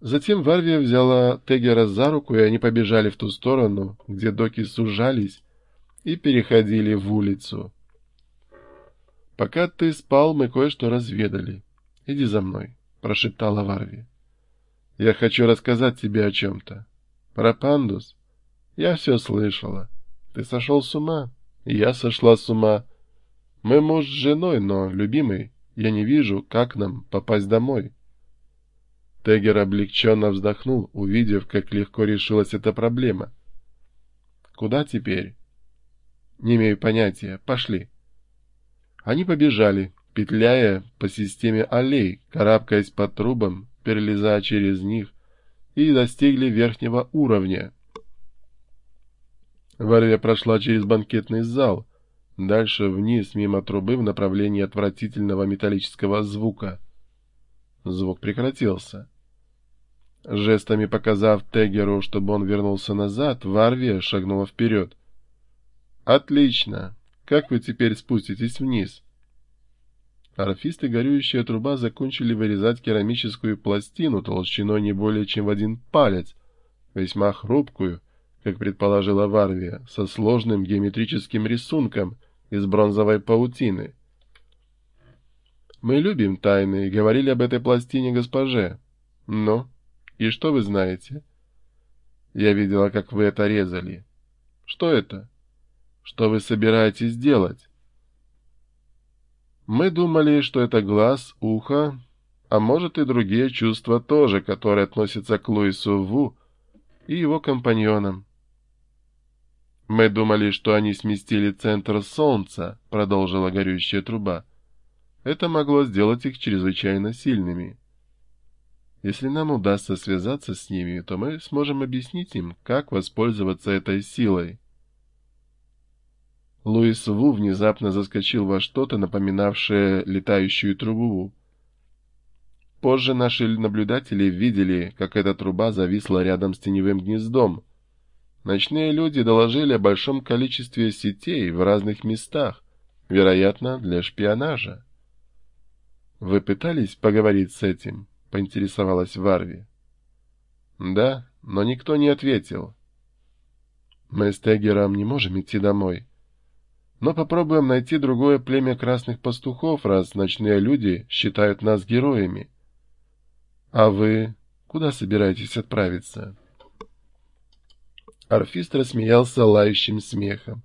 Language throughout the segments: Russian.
Затем Варвия взяла Тегера за руку, и они побежали в ту сторону, где доки сужались и переходили в улицу. «Пока ты спал, мы кое-что разведали. Иди за мной», — прошептала Варви. «Я хочу рассказать тебе о чем-то. Про пандус? Я все слышала. Ты сошел с ума, я сошла с ума. Мы муж с женой, но, любимый, я не вижу, как нам попасть домой». Тегер облегченно вздохнул, увидев, как легко решилась эта проблема. «Куда теперь?» «Не имею понятия. Пошли». Они побежали, петляя по системе аллей, карабкаясь по трубам, перелезая через них, и достигли верхнего уровня. Варвия прошла через банкетный зал, дальше вниз, мимо трубы, в направлении отвратительного металлического звука — Звук прекратился. Жестами показав Тегеру, чтобы он вернулся назад, Варвия шагнула вперед. «Отлично! Как вы теперь спуститесь вниз?» Орфист и горюющая труба закончили вырезать керамическую пластину толщиной не более чем в один палец, весьма хрупкую, как предположила Варвия, со сложным геометрическим рисунком из бронзовой паутины. Мы любим тайны и говорили об этой пластине госпоже. Ну, и что вы знаете? Я видела, как вы это резали. Что это? Что вы собираетесь делать? Мы думали, что это глаз, ухо, а может и другие чувства тоже, которые относятся к Луису Ву и его компаньонам. Мы думали, что они сместили центр Солнца, продолжила горющая труба. Это могло сделать их чрезвычайно сильными. Если нам удастся связаться с ними, то мы сможем объяснить им, как воспользоваться этой силой. Луис Ву внезапно заскочил во что-то, напоминавшее летающую трубу. Позже наши наблюдатели видели, как эта труба зависла рядом с теневым гнездом. Ночные люди доложили о большом количестве сетей в разных местах, вероятно, для шпионажа. «Вы пытались поговорить с этим?» — поинтересовалась Варви. «Да, но никто не ответил. Мы с Тегером не можем идти домой. Но попробуем найти другое племя красных пастухов, раз ночные люди считают нас героями. А вы куда собираетесь отправиться?» Орфист рассмеялся лающим смехом.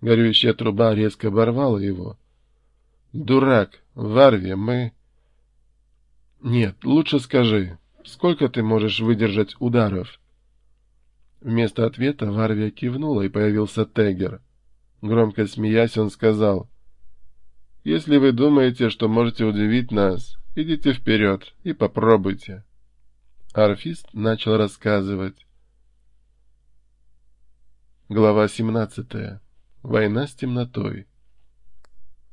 Горючая труба резко оборвала его. «Дурак!» Варви, мы... Нет, лучше скажи, сколько ты можешь выдержать ударов? Вместо ответа Варвия кивнула, и появился Тегер. Громко смеясь, он сказал, «Если вы думаете, что можете удивить нас, идите вперед и попробуйте». Арфист начал рассказывать. Глава 17. Война с темнотой.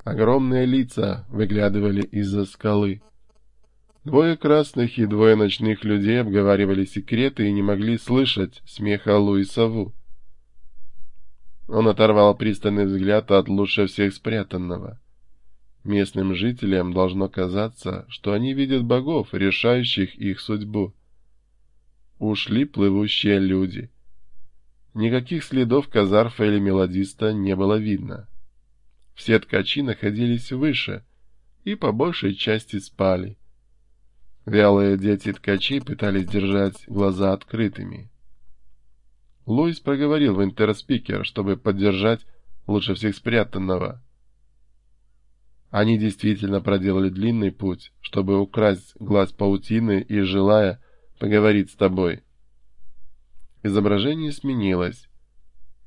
Огромные лица выглядывали из-за скалы. Двое красных и двое ночных людей обговаривали секреты и не могли слышать смеха Луиса Ву. Он оторвал пристальный взгляд от лучше всех спрятанного. Местным жителям должно казаться, что они видят богов, решающих их судьбу. Ушли плывущие люди. Никаких следов казарфа или мелодиста не было видно. Все ткачи находились выше и по большей части спали. Вялые дети ткачей пытались держать глаза открытыми. Луис проговорил в интерспикер, чтобы поддержать лучше всех спрятанного. Они действительно проделали длинный путь, чтобы украсть глаз паутины и, желая, поговорить с тобой. Изображение сменилось.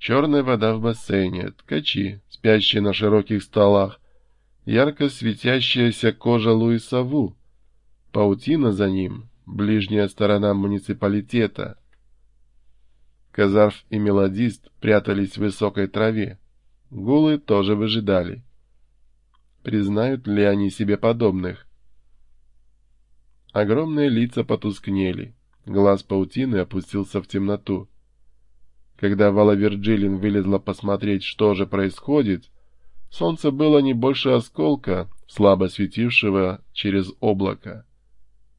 Черная вода в бассейне, ткачи, спящие на широких столах, ярко светящаяся кожа Луиса Ву, паутина за ним, ближняя сторона муниципалитета. Казарф и мелодист прятались в высокой траве. Гулы тоже выжидали. Признают ли они себе подобных? Огромные лица потускнели. Глаз паутины опустился в темноту. Когда Вала Вирджилин вылезла посмотреть, что же происходит, солнце было не больше осколка, слабо светившего через облако.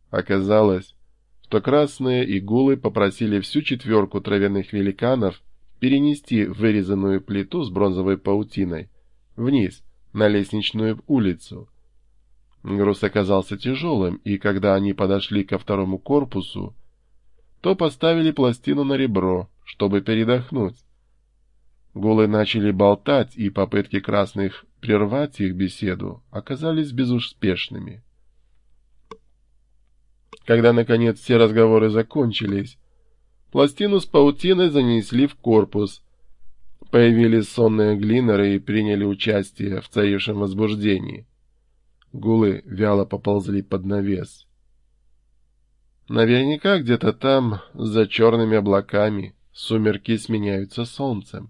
Оказалось, что красные игулы попросили всю четверку травяных великанов перенести вырезанную плиту с бронзовой паутиной вниз, на лестничную улицу. Груз оказался тяжелым, и когда они подошли ко второму корпусу, то поставили пластину на ребро, чтобы передохнуть. Гулы начали болтать, и попытки красных прервать их беседу оказались безуспешными. Когда, наконец, все разговоры закончились, пластину с паутиной занесли в корпус. Появились сонные глинеры и приняли участие в царившем возбуждении. Гулы вяло поползли под навес. Наверняка где-то там, за черными облаками, сумерки сменяются солнцем.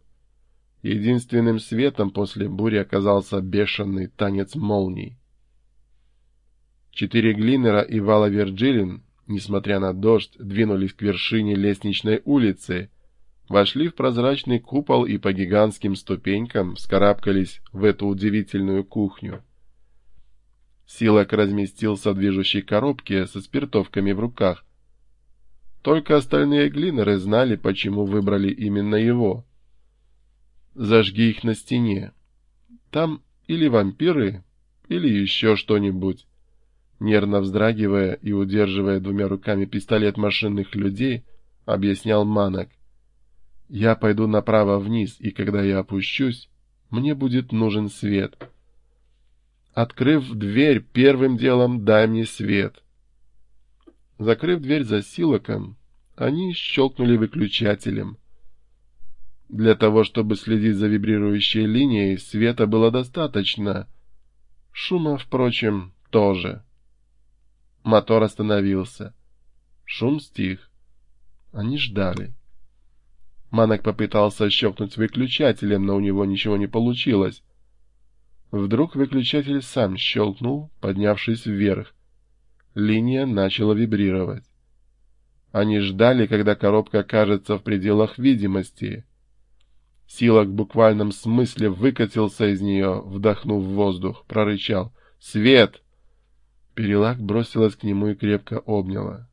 Единственным светом после бури оказался бешеный танец молний. Четыре Глинера и Вала Вирджилин, несмотря на дождь, двинулись к вершине лестничной улицы, вошли в прозрачный купол и по гигантским ступенькам вскарабкались в эту удивительную кухню. Силак разместился в движущей коробке со спиртовками в руках. Только остальные глинеры знали, почему выбрали именно его. Зажги их на стене. Там или вампиры, или еще что-нибудь. Нервно вздрагивая и удерживая двумя руками пистолет машинных людей, объяснял Манок. «Я пойду направо вниз, и когда я опущусь, мне будет нужен свет. Открыв дверь, первым делом дай мне свет». Закрыв дверь за силоком, они щелкнули выключателем. Для того, чтобы следить за вибрирующей линией, света было достаточно. Шума, впрочем, тоже. Мотор остановился. Шум стих. Они ждали. Манок попытался щелкнуть выключателем, но у него ничего не получилось. Вдруг выключатель сам щелкнул, поднявшись вверх. Линия начала вибрировать. Они ждали, когда коробка окажется в пределах видимости. Сила в буквальном смысле выкатился из нее, вдохнув воздух, прорычал «Свет!» Перелак бросилась к нему и крепко обняла.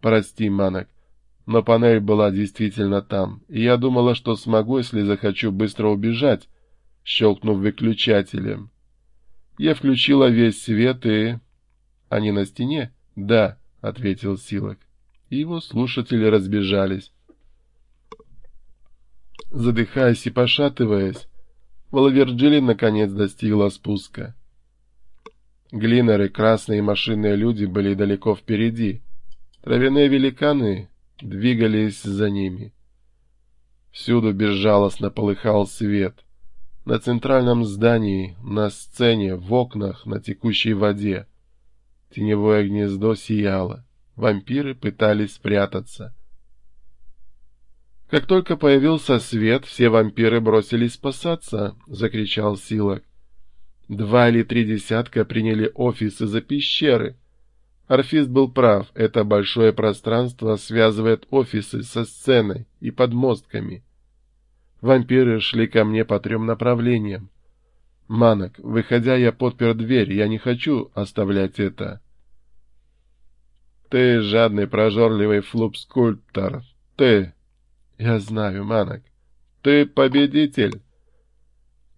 «Прости, Манок, но панель была действительно там, и я думала, что смогу, если захочу быстро убежать, щелкнув выключателем. Я включила весь свет и... Они на стене? Да, — ответил Силок. И его слушатели разбежались. Задыхаясь и пошатываясь, Валаверджилли наконец достигла спуска. Глинеры, красные машинные люди были далеко впереди. Травяные великаны двигались за ними. Всюду безжалостно полыхал свет. На центральном здании, на сцене, в окнах, на текущей воде. Теневое гнездо сияло. Вампиры пытались спрятаться. Как только появился свет, все вампиры бросились спасаться, — закричал Силок. Два или три десятка приняли офисы за пещеры. Орфист был прав, это большое пространство связывает офисы со сценой и подмостками. Вампиры шли ко мне по трем направлениям. Манок, выходя, я подпер дверь, я не хочу оставлять это. Ты жадный, прожорливый флуп-скульптор. Ты... Я знаю, Манок. Ты победитель.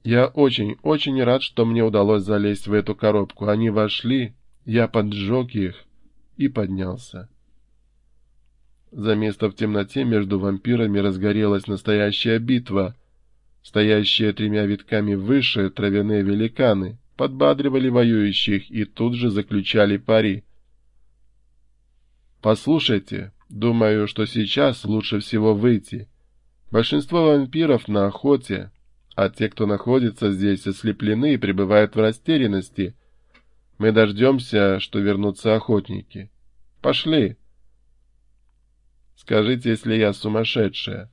Я очень, очень рад, что мне удалось залезть в эту коробку. Они вошли, я поджег их и поднялся. За место в темноте между вампирами разгорелась настоящая битва. Стоящие тремя витками выше травяные великаны подбадривали воюющих и тут же заключали пари. «Послушайте, думаю, что сейчас лучше всего выйти. Большинство вампиров на охоте, а те, кто находится здесь, ослеплены и пребывают в растерянности. Мы дождемся, что вернутся охотники. Пошли. Скажите, если я сумасшедшая.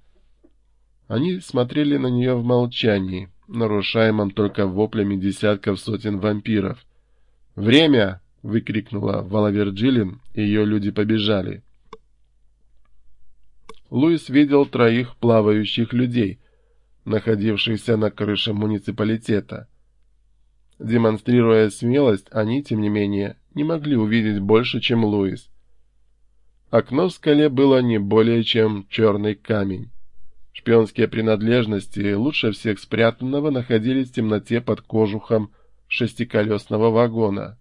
Они смотрели на нее в молчании, нарушаемом только воплями десятков сотен вампиров. «Время!» — выкрикнула Валаверджилин, и ее люди побежали. Луис видел троих плавающих людей, находившихся на крыше муниципалитета. Демонстрируя смелость, они, тем не менее, не могли увидеть больше, чем Луис. Окно в скале было не более чем черный камень. Шпионские принадлежности лучше всех спрятанного находились в темноте под кожухом шестиколесного вагона.